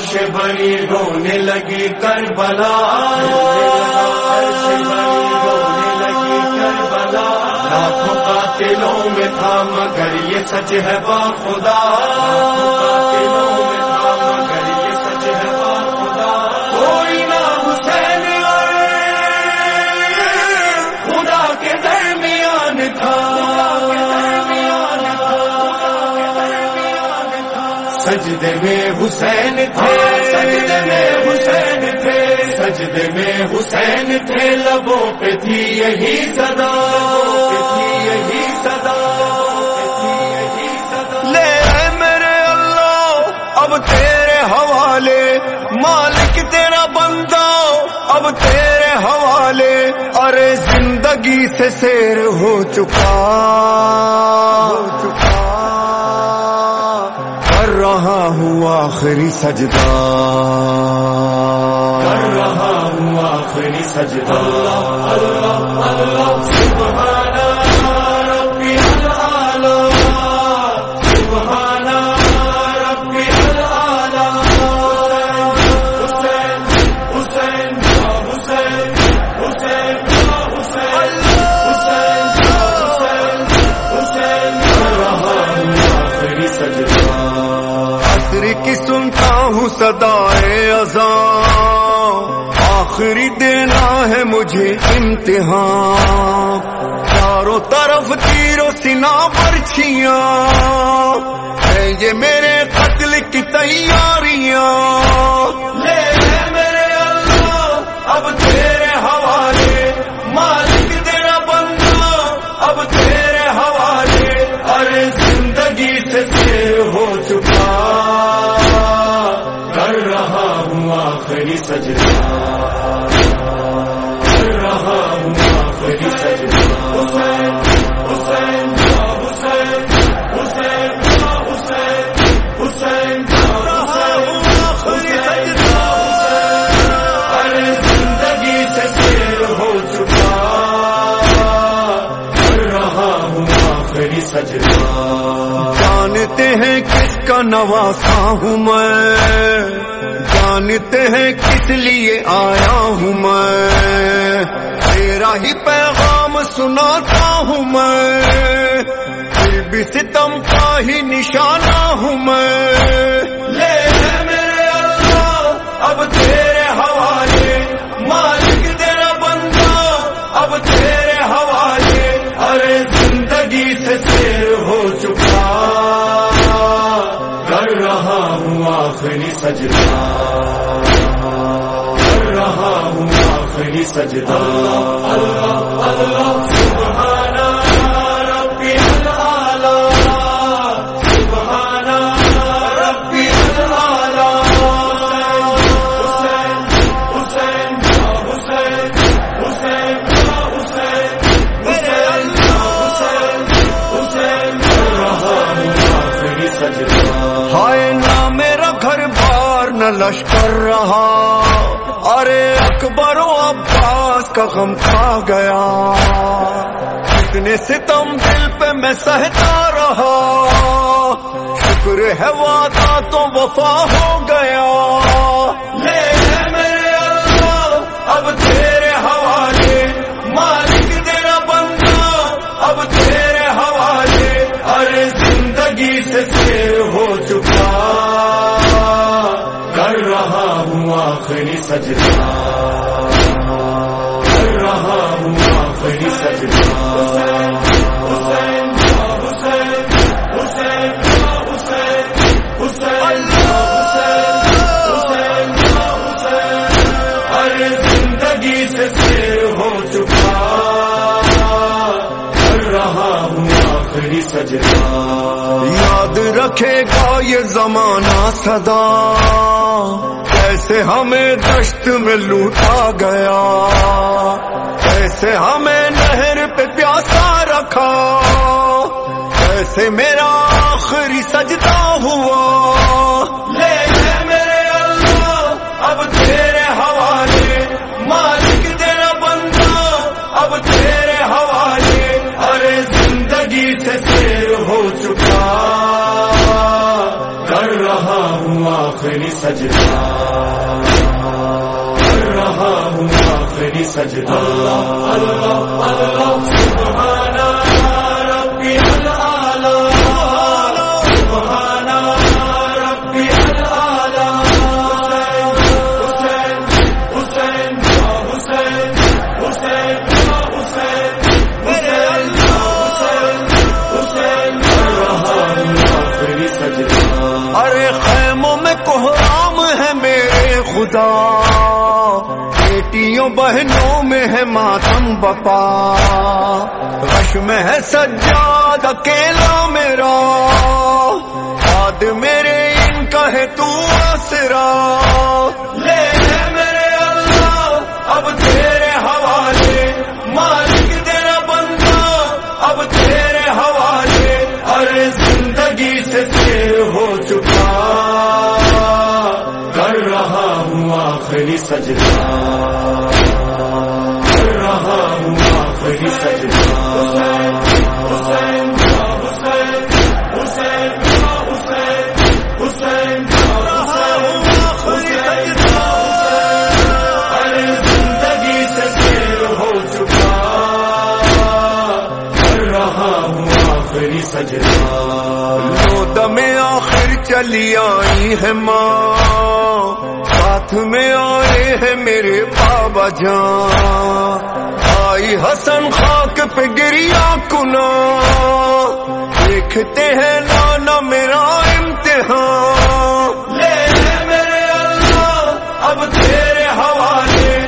عرش بری رونے لگی کربلا۔ عرش بری رونے لگی کربلا لاکھوں قاتلوں میں تھا مگر یہ سچ ہے با خدا۔ قاتلوں سجدے میں حسین تھے۔ سجدے میں حسین تھے۔ سجدے میں حسین تھے۔ لبوں پہ تھی یہی صدا۔ تھی یہی صدا لے میرے اللہ اب تیرے حوالے۔ مالک تیرا بندہ اب تیرے حوالے۔ ارے زندگی سے سیر ہو چکا۔ ہو چکا۔ رہا ہوں آخری سجدہ۔ کر رہا ہوں آخری سجدہ۔ اللہ اللہ اللہ مجھے امتحان۔ چاروں طرف تیروں سنا پرچیاں ہے یہ میرے قتل کی تیاریاں۔ نواسا ہوں میں۔ جانتے ہیں کس لیے آیا ہوں میں۔ تیرا ہی پیغام سناتا ہوں میں۔ پھر بھی ستم کا ہی نشانہ ہوں میں۔ لے آخری سجدہ اللہ اللہ سبحان ربی العالی سبحان ربی العالی حسین حسین حسین حسین حسین حسین حسین حسین کر رہا سجدہ۔ ہائے نہ میرا گھر بار نہ لشکر رہا۔ ارے کا غم کھا گیا۔ اتنے ستم دل پہ میں سہتا رہا۔ شکر ہے وعدہ تو وفا ہو گیا۔ لے میرے اللہ، اب تیرے حوالے۔ مالک تیرا بندہ، اب تیرے حوالے۔ ارے زندگی سے سیر ہو چکا۔ کر رہا ہوں آخری سجدہ۔ رہا ہوں آخری سجدہ سجدہ یاد رکھے گا یہ زمانہ صدا ایسے ہمیں دشت میں لوٹا گیا ایسے ہمیں نہر پہ پیاسا رکھا ایسے میرا آخری سجدہ ہوا۔ سجدہ۔ اللہ اللہ اللہ سبحان ربی العالی سبحان ربی العالی حسین حسین حسین حسین حسین حسین حسین کر رہا ہوں سجدہ ارے خیموں میں کوحرام ہے میرے خدا۔ بہنوں میں ہے ماتم بپا۔ رش میں ہے سجاد اکیلا میرا۔ یاد میرے ان کا ہے تو آسرا۔ ہوں آخری سجدہ۔ کر رہا ہوں آخری سجدہ۔ زندگی سے ہو چکا۔ رہا ہوں آخری سجدہ۔ لو دم آخر چلی آئی ہے ماں۔ ہیں میرے بابا جان۔ آئی حسن خاک پہ گریا کنا دیکھتے ہیں نانا میرا امتحان۔ لے میرے اللہ، اب تیرے حوالے۔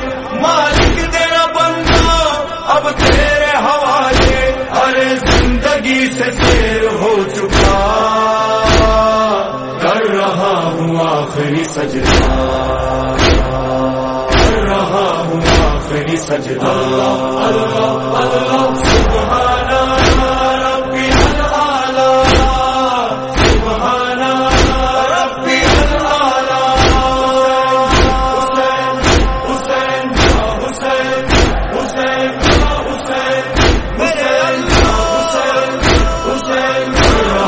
مالک تیرا بندہ، اب تیرے حوالے۔ ارے زندگی سے تیر ہو چکا۔ کر رہا ہوں آخری سجدہ۔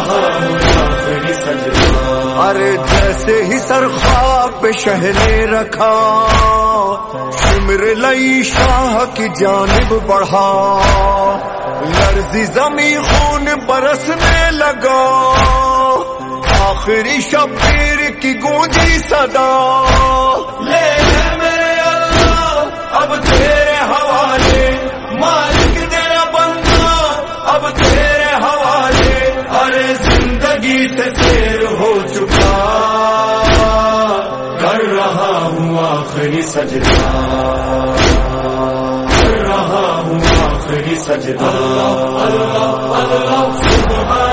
ہوں آخری سجدہ۔ ارے جیسے ہی سر خواب پہ شہنے رکھا۔ سمر لئی شاہ کی جانب بڑھا۔ لرزی زمین خون برسنے لگا۔ آخری شبیر کی گونجی صدا۔ سجدہ اللہ اللہ سبحان